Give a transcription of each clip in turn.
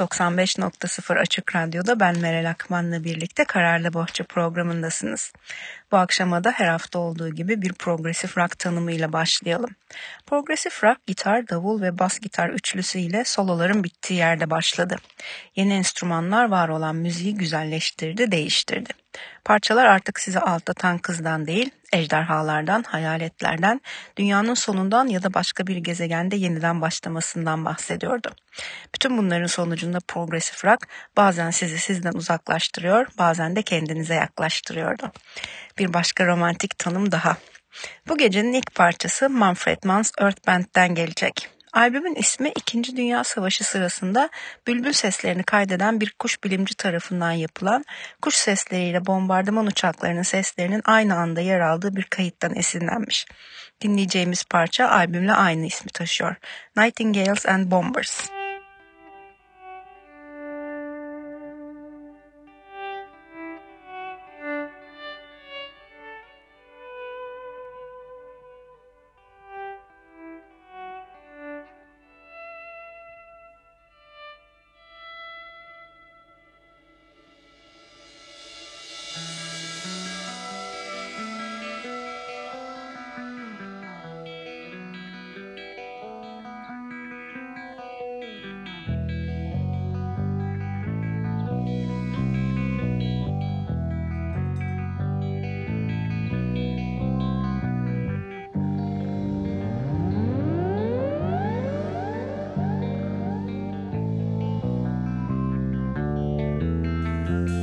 95.0 Açık Radyo'da ben Meral Akman'la birlikte Kararlı Bohça programındasınız. Bu akşama da her hafta olduğu gibi bir progresif rock tanımıyla başlayalım. Progresif rock gitar, davul ve bas gitar üçlüsü ile soloların bittiği yerde başladı. Yeni enstrümanlar var olan müziği güzelleştirdi, değiştirdi. Parçalar artık sizi aldatan kızdan değil, ejderhalardan, hayaletlerden, dünyanın sonundan ya da başka bir gezegende yeniden başlamasından bahsediyordu. Bütün bunların sonucunda progresif rock bazen sizi sizden uzaklaştırıyor, bazen de kendinize yaklaştırıyordu. Bir başka romantik tanım daha. Bu gecenin ilk parçası Manfred Mann's Earth Band'den gelecek. Albümün ismi İkinci Dünya Savaşı sırasında bülbül seslerini kaydeden bir kuş bilimci tarafından yapılan kuş sesleriyle bombardıman uçaklarının seslerinin aynı anda yer aldığı bir kayıttan esinlenmiş. Dinleyeceğimiz parça albümle aynı ismi taşıyor. Nightingales and Bombers. Bye.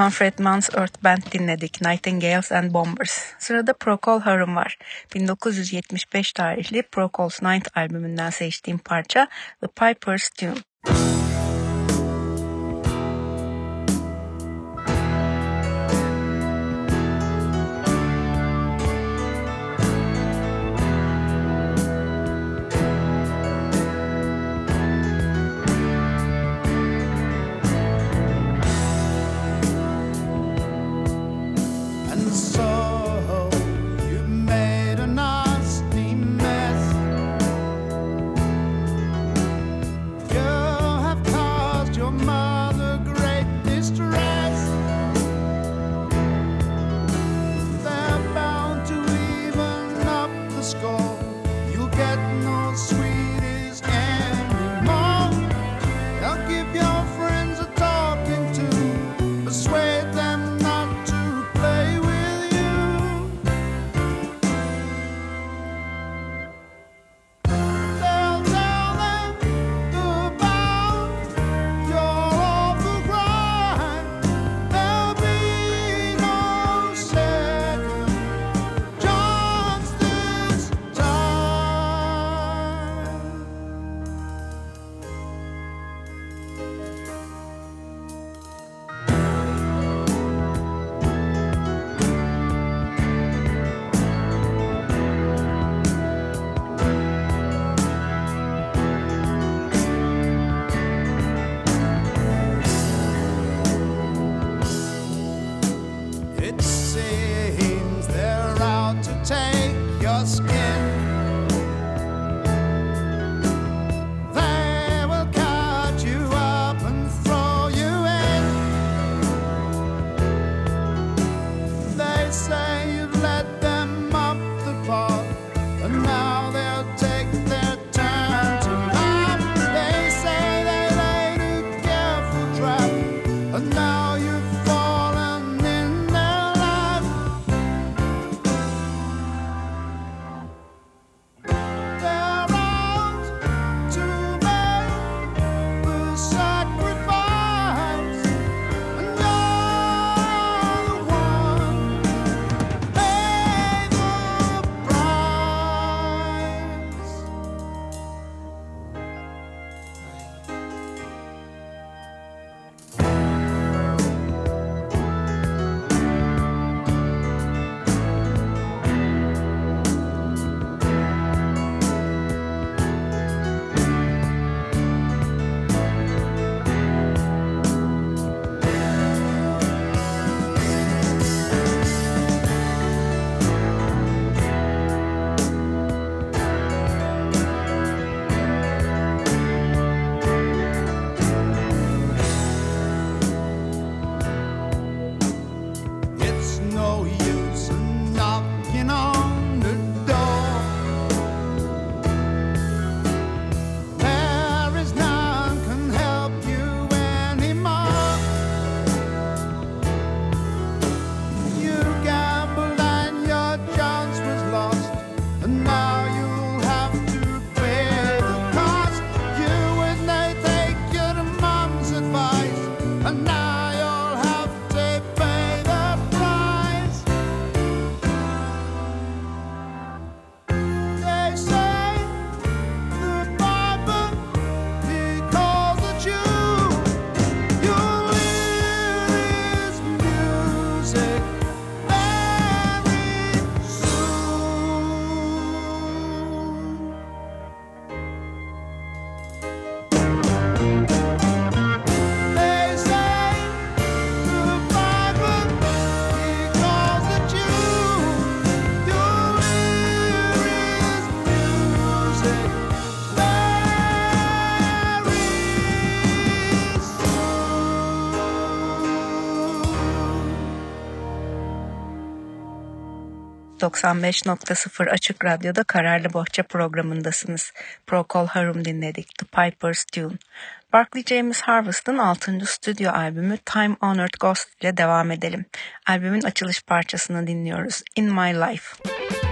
Manfred Mann's Earth Band dinledik. Nightingales and Bombers. Sırada Procol Harum var. 1975 tarihli Procol's Ninth albümünden seçtiğim parça The Piper's Tune. ...95.0 Açık Radyo'da Kararlı Bohça programındasınız. Procol Harum dinledik. The Piper's Tune. Barclay James Harvest'ın 6. stüdyo albümü Time Honored Ghost ile devam edelim. Albümün açılış parçasını dinliyoruz. In My Life. och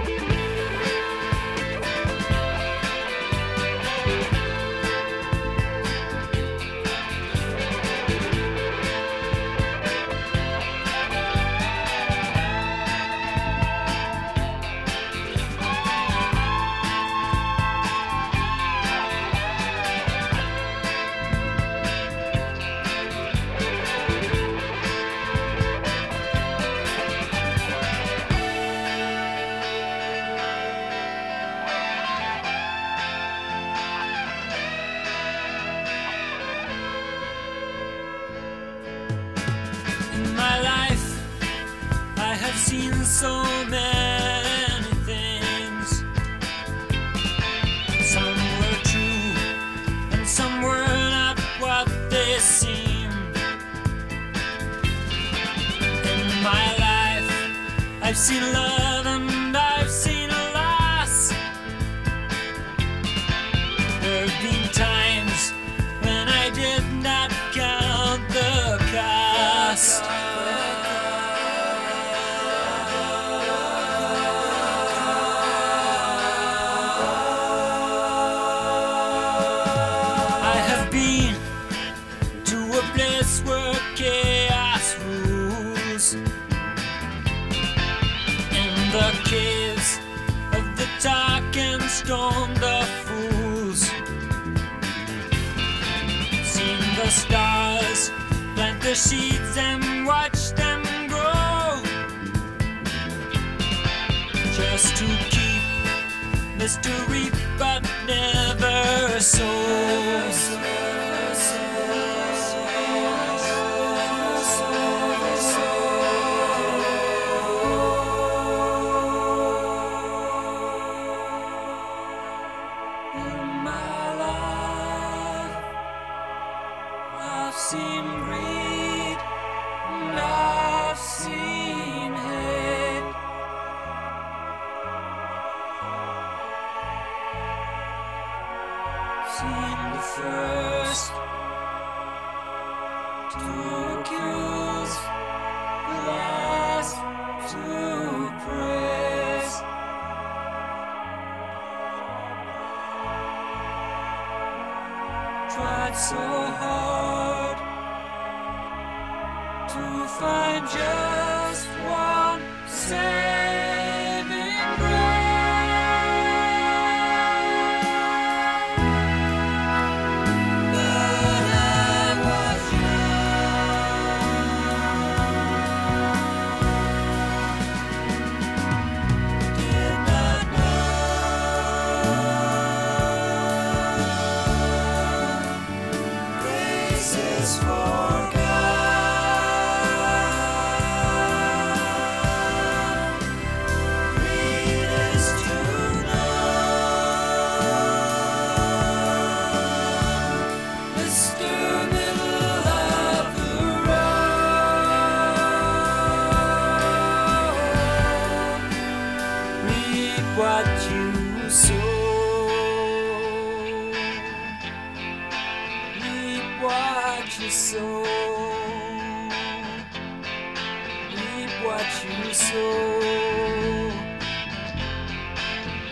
Reap what you sow.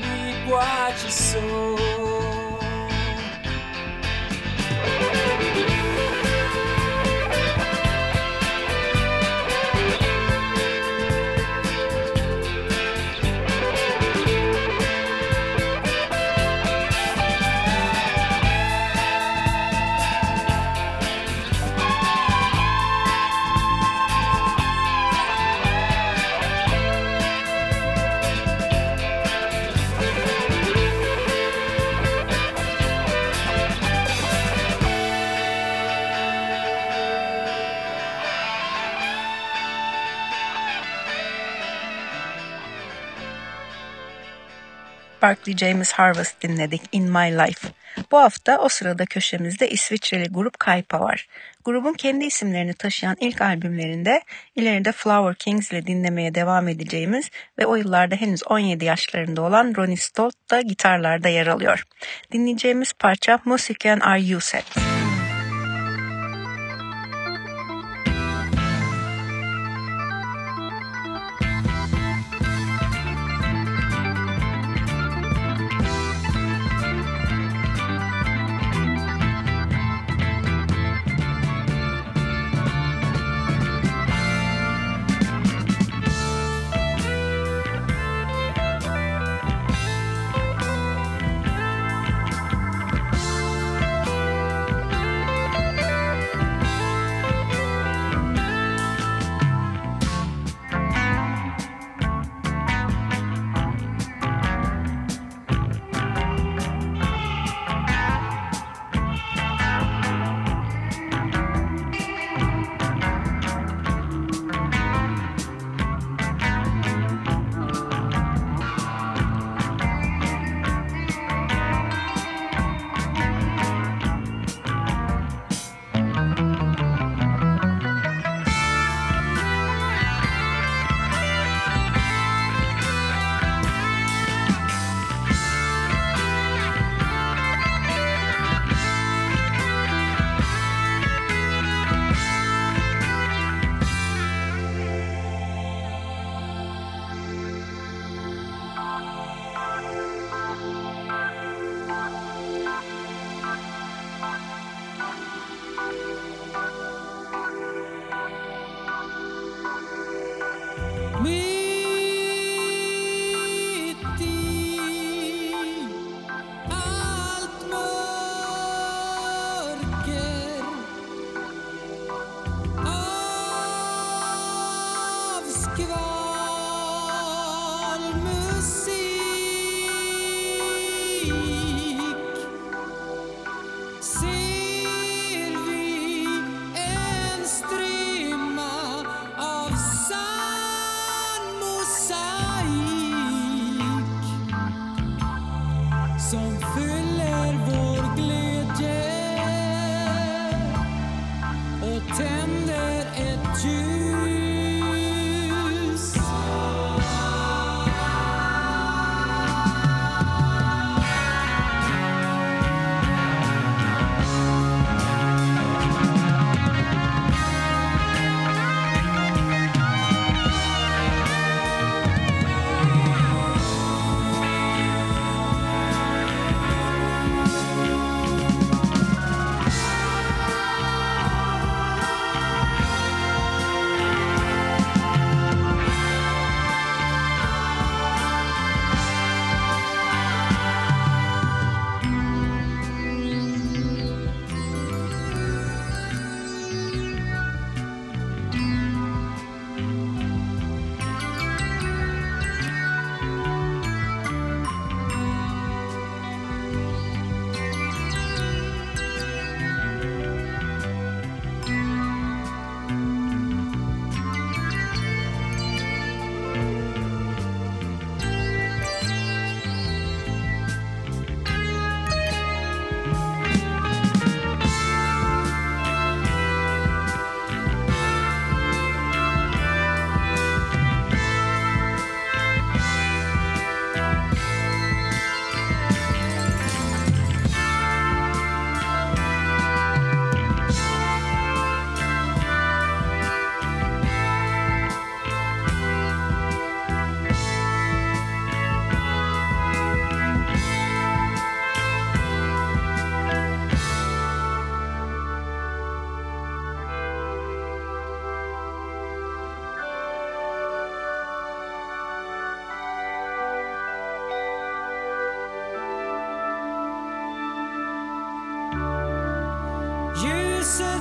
Reap what you sow. Park'lı James Harvest dinledik In My Life. Bu hafta o sırada köşemizde İsviçreli grup Kaypa var. Grubun kendi isimlerini taşıyan ilk albümlerinde ileride Flower Kings ile dinlemeye devam edeceğimiz ve o yıllarda henüz 17 yaşlarında olan Ronnie Stolt da gitarlarda yer alıyor. Dinleyeceğimiz parça Musiken Are You Set. Müzik listen.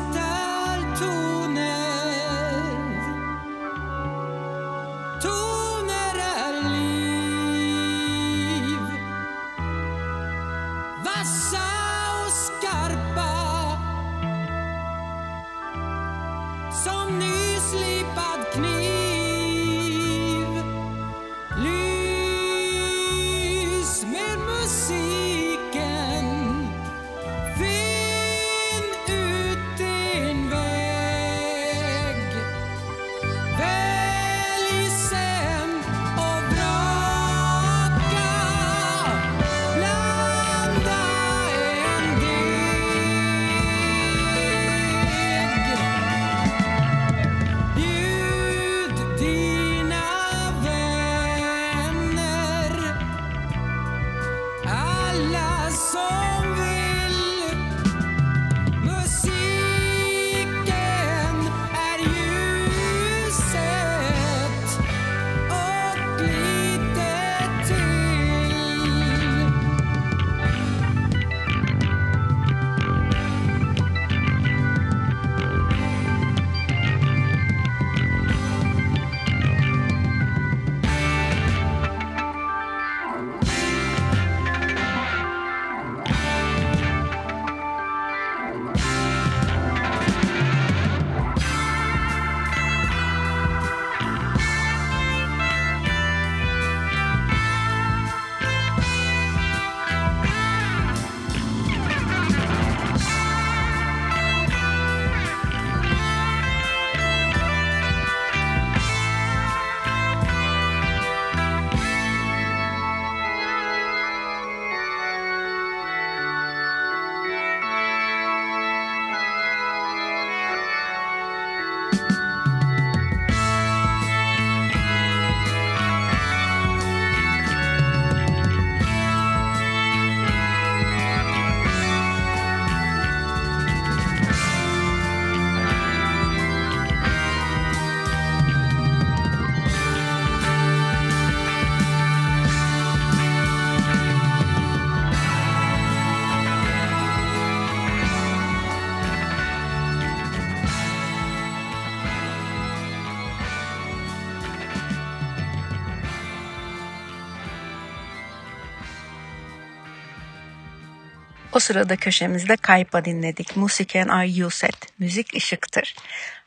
O sırada köşemizde Kaypa dinledik. Musiken ay yuset. Müzik ışıktır.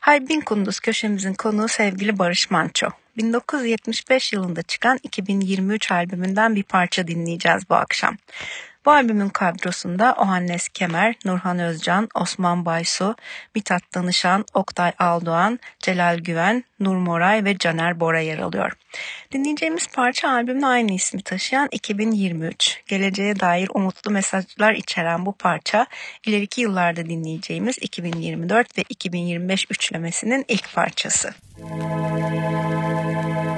Haybin Kunduz köşemizin konuğu sevgili Barış Manço. 1975 yılında çıkan 2023 albümünden bir parça dinleyeceğiz bu akşam. Albümün kadrosunda Ohannes Kemer, Nurhan Özcan, Osman Baysu, Mithat Danışan, Oktay Aldoğan, Celal Güven, Nur Moray ve Caner Bora yer alıyor. Dinleyeceğimiz parça albümün aynı ismi taşıyan 2023. Geleceğe dair umutlu mesajlar içeren bu parça ileriki yıllarda dinleyeceğimiz 2024 ve 2025 üçlemesinin ilk parçası. Müzik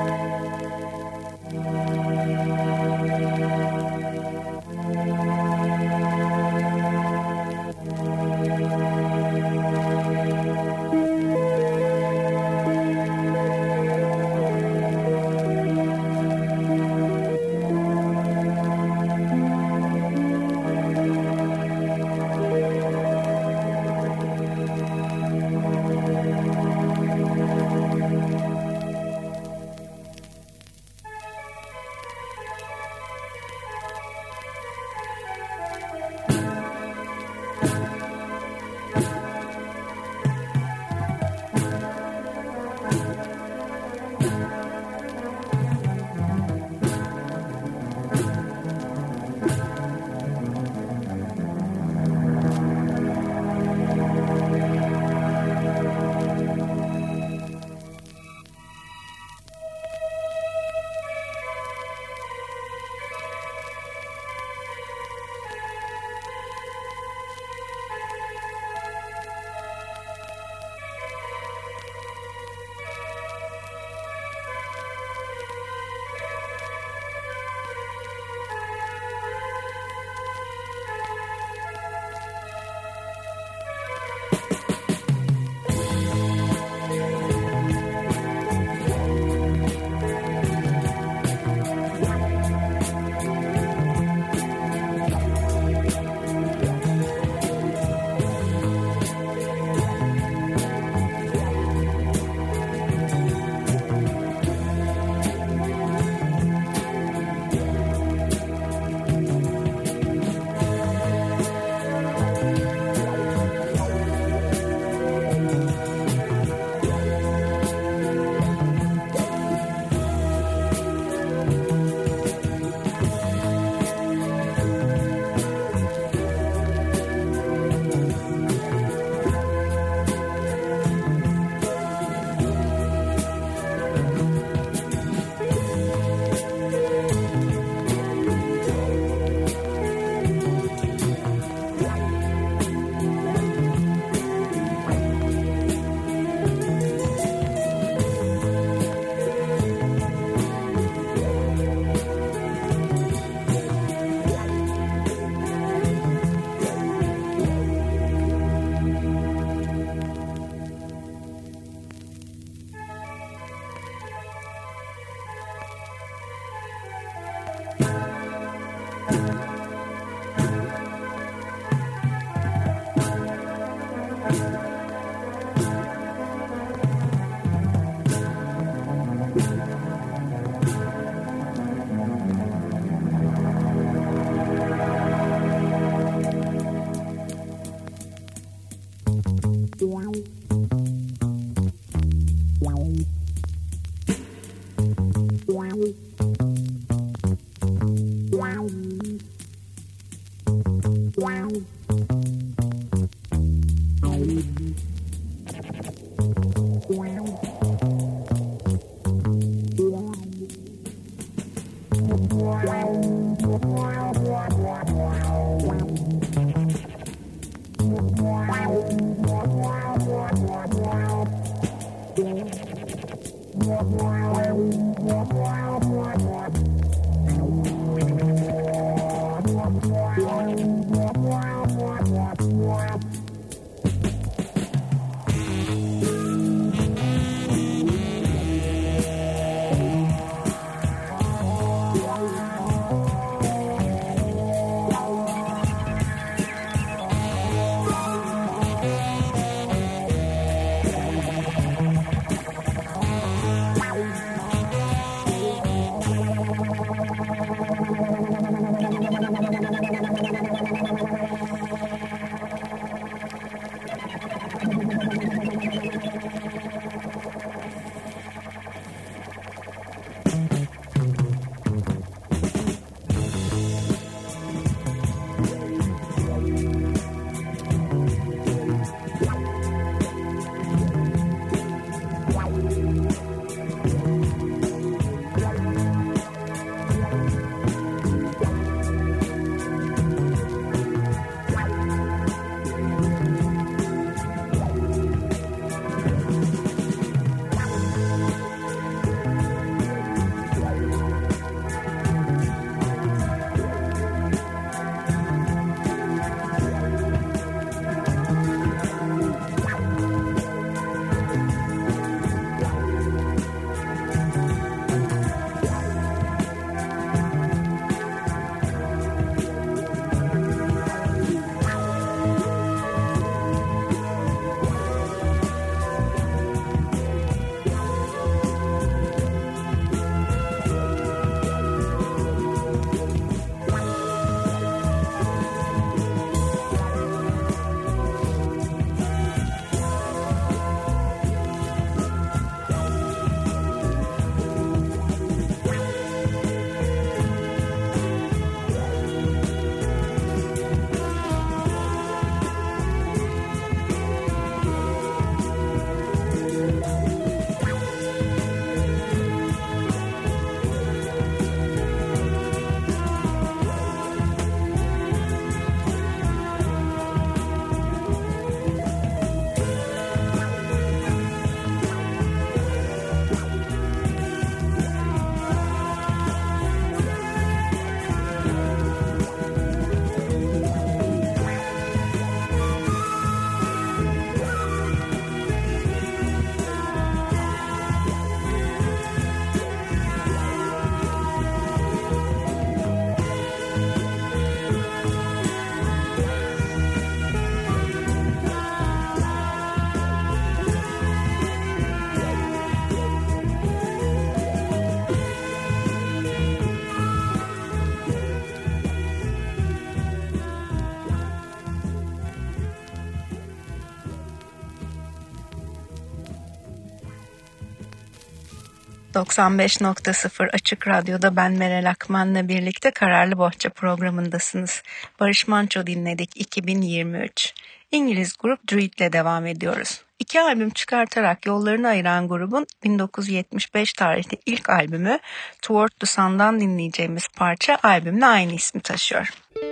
95.0 Açık Radyo'da ben Meral Akman'la birlikte Kararlı Bohça programındasınız. Barış Manço dinledik 2023. İngiliz grup Druid'le devam ediyoruz. İki albüm çıkartarak yollarını ayıran grubun 1975 tarihli ilk albümü Toward the Sun'dan dinleyeceğimiz parça albümle aynı ismi taşıyor. Druid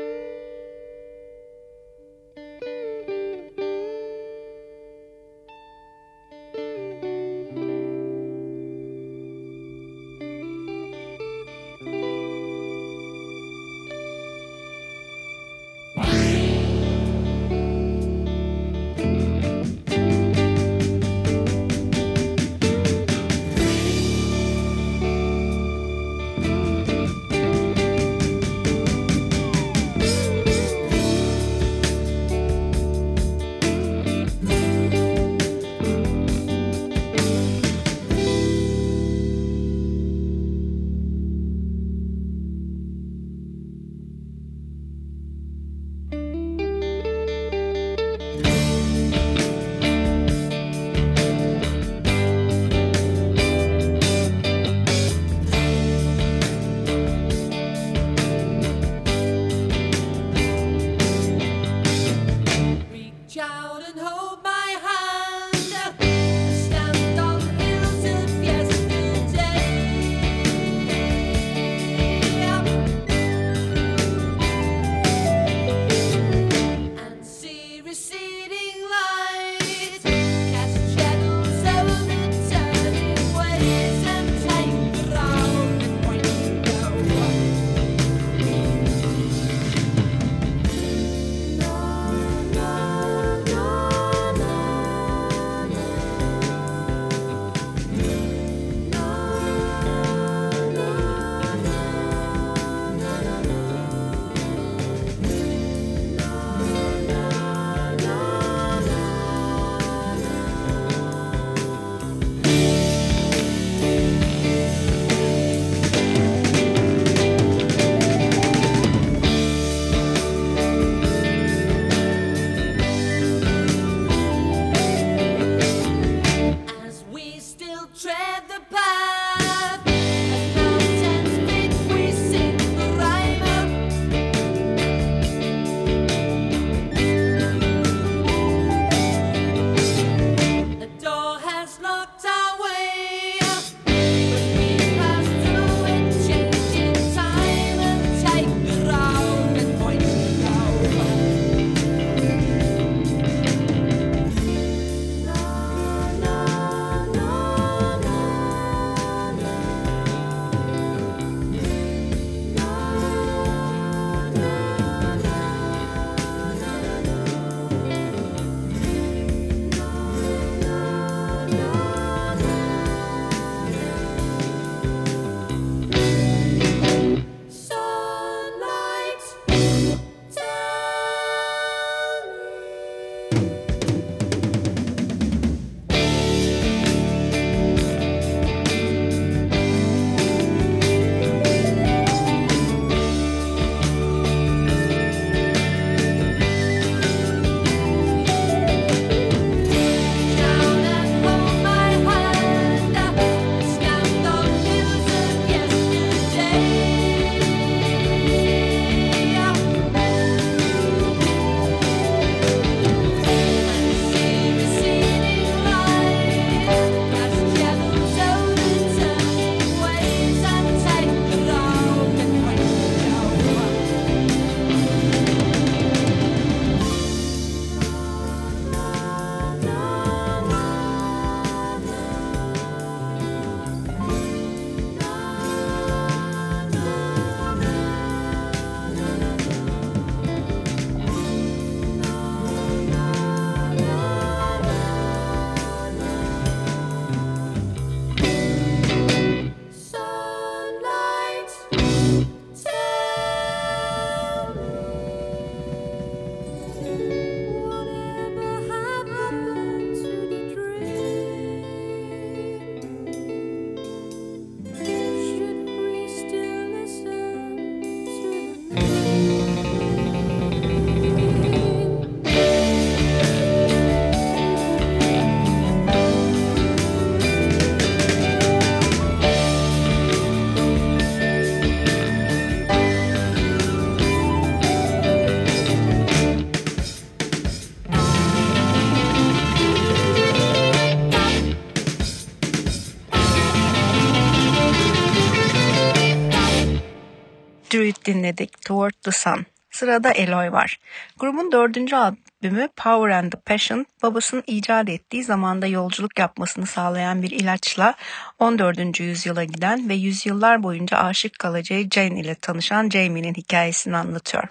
dinledik. Toward the Sun. Sırada Eloy var. Grubun dördüncü albümü Power and the Passion, babasının icat ettiği zamanda yolculuk yapmasını sağlayan bir ilaçla 14. yüzyıla giden ve yüzyıllar boyunca aşık kalacağı Jane ile tanışan Jamie'nin hikayesini anlatıyor.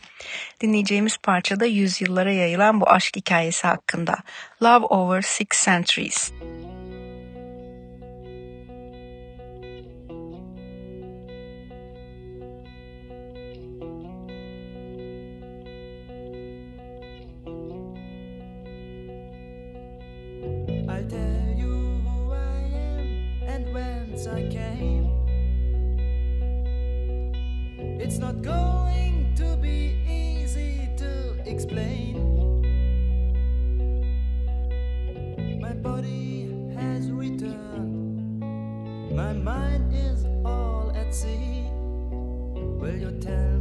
Dinleyeceğimiz parçada yüzyıllara yayılan bu aşk hikayesi hakkında. Love Over Six Centuries. explain. My body has returned, my mind is all at sea. Will you tell?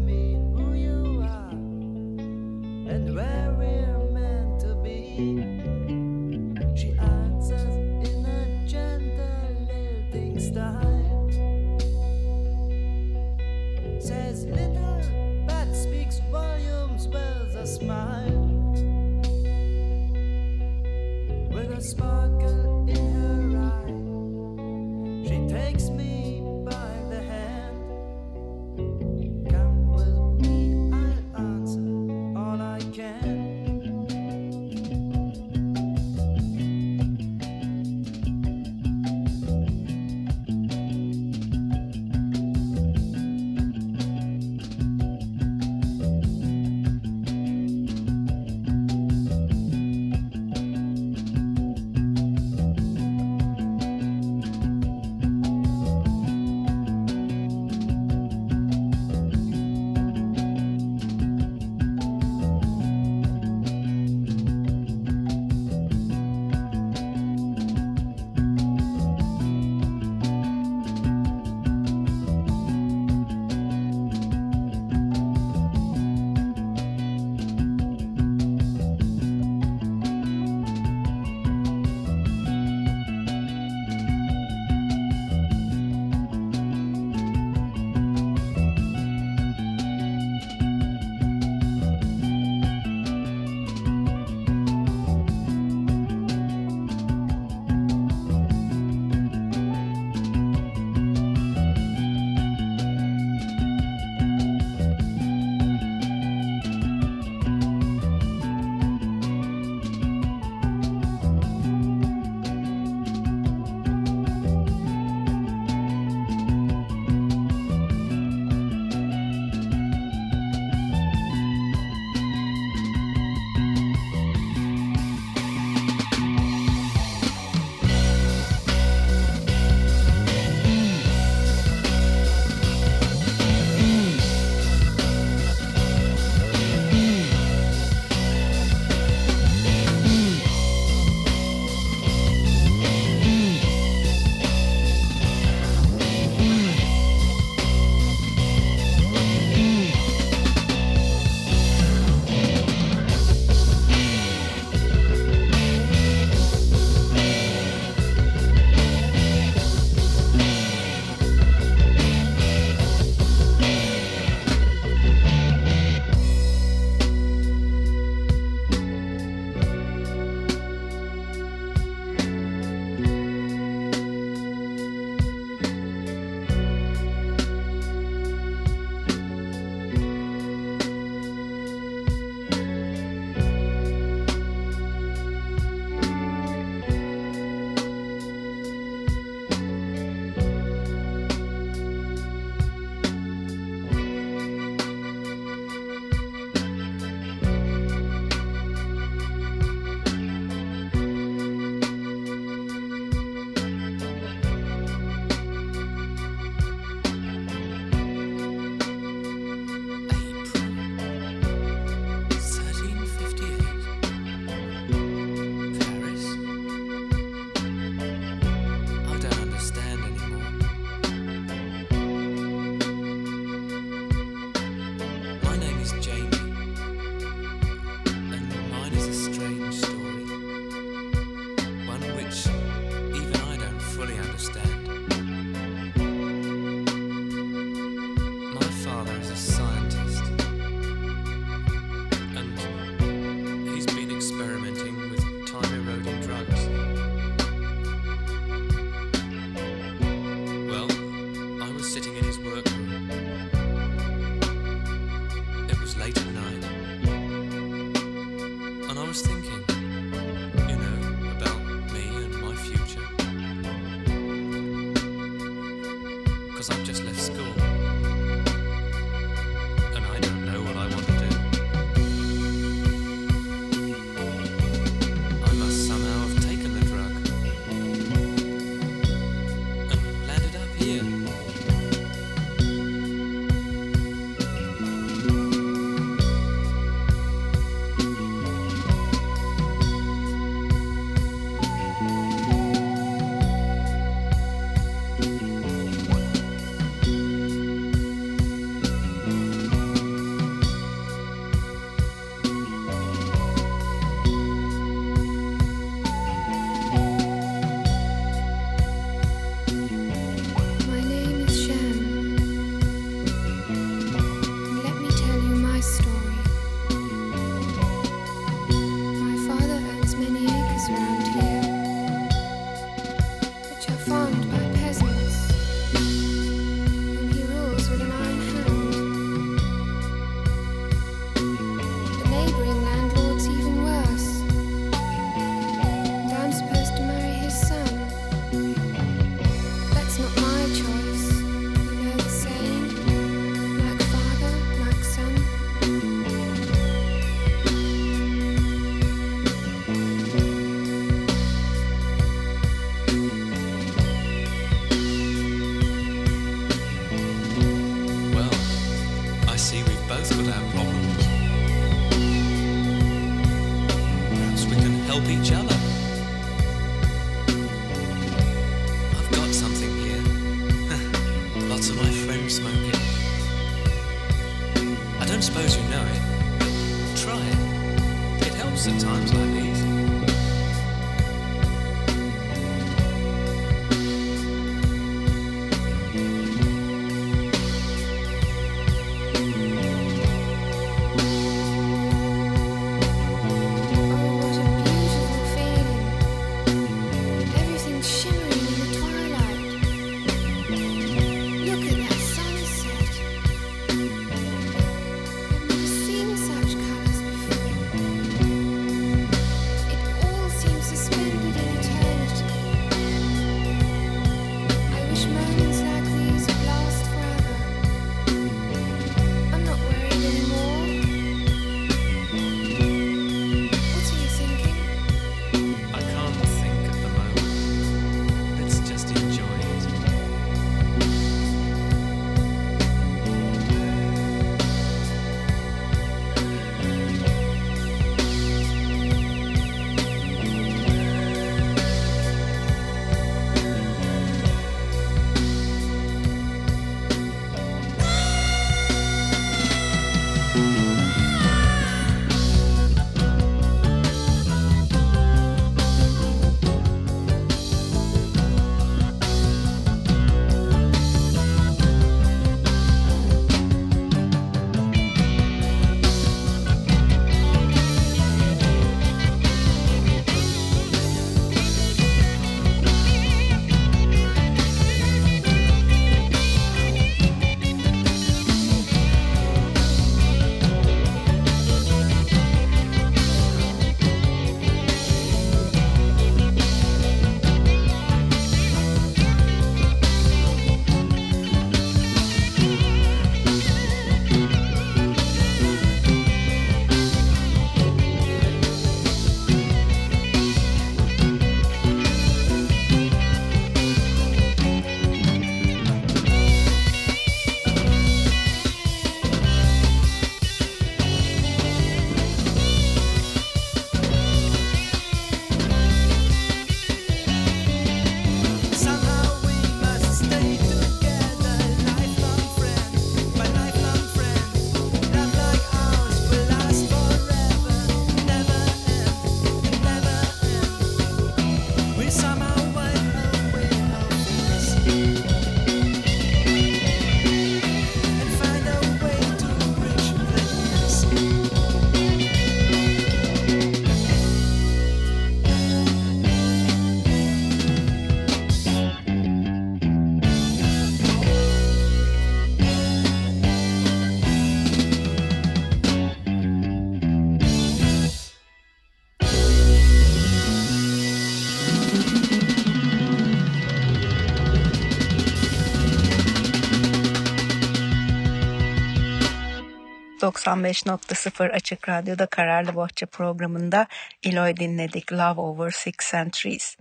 95.0 Açık Radyo'da Kararlı Bohça programında Eloy dinledik Love Over Six Centuries.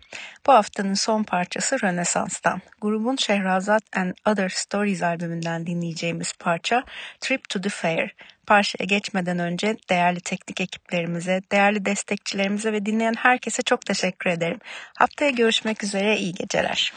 Bu haftanın son parçası Rönesans'tan. Grubun Şehrazat and Other Stories albümünden dinleyeceğimiz parça Trip to the Fair. Parçaya geçmeden önce değerli teknik ekiplerimize, değerli destekçilerimize ve dinleyen herkese çok teşekkür ederim. Haftaya görüşmek üzere, iyi geceler.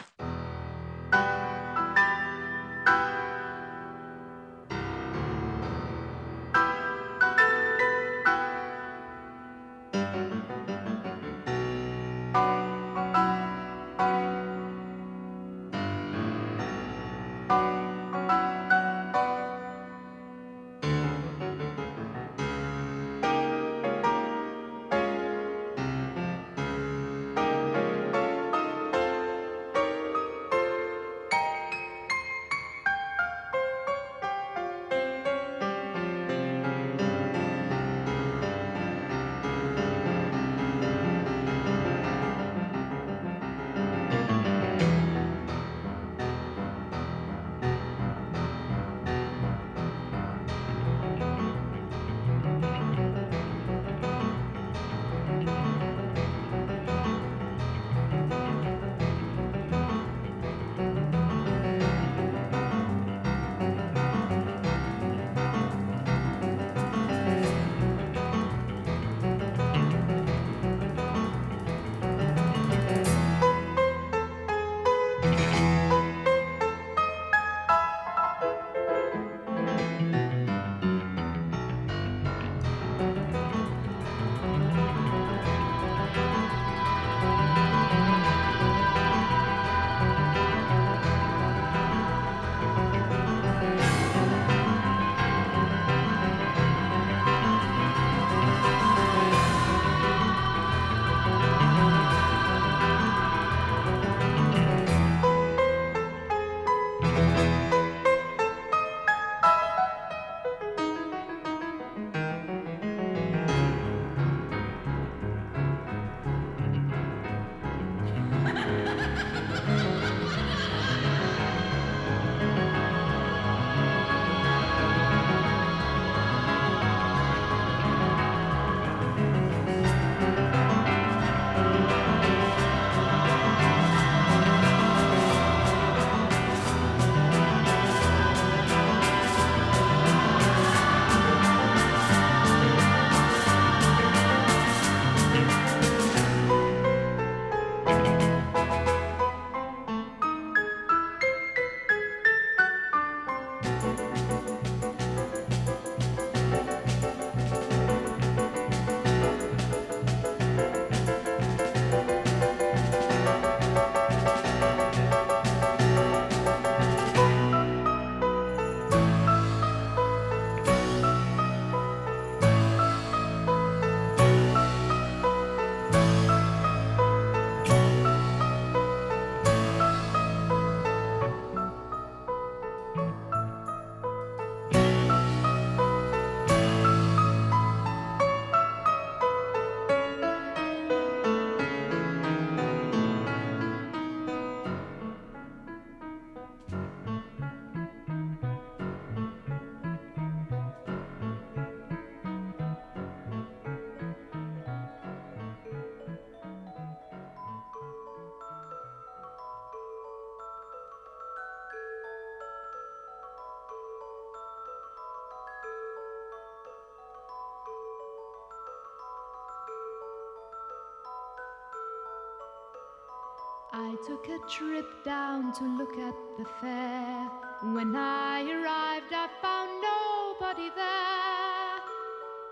I took a trip down to look at the fair. When I arrived, I found nobody there.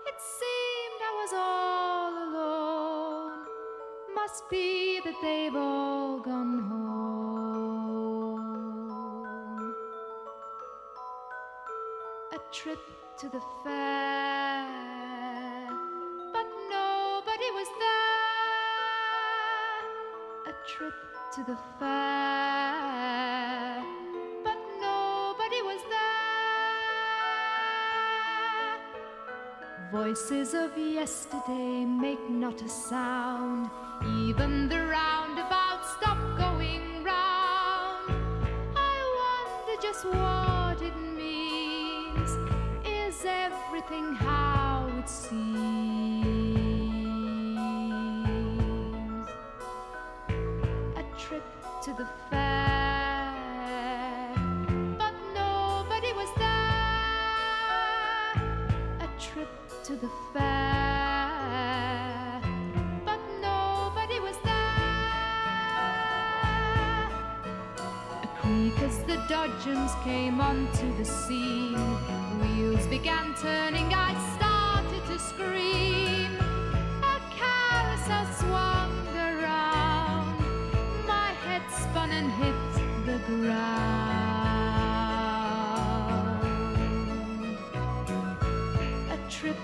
It seemed I was all alone. Must be that they've all gone home. A trip to the fair, but nobody was there. A trip to the fair, but nobody was there. Voices of yesterday make not a sound, even the roundabout stopped going round. I wonder just what it means. Is everything how it seems? the fair, but nobody was there. A creak as the dodgems came onto the scene, wheels began turning, I started to scream. A carousel swung around, my head spun and hit the ground. trip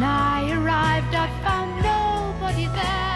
When I arrived, I found nobody there.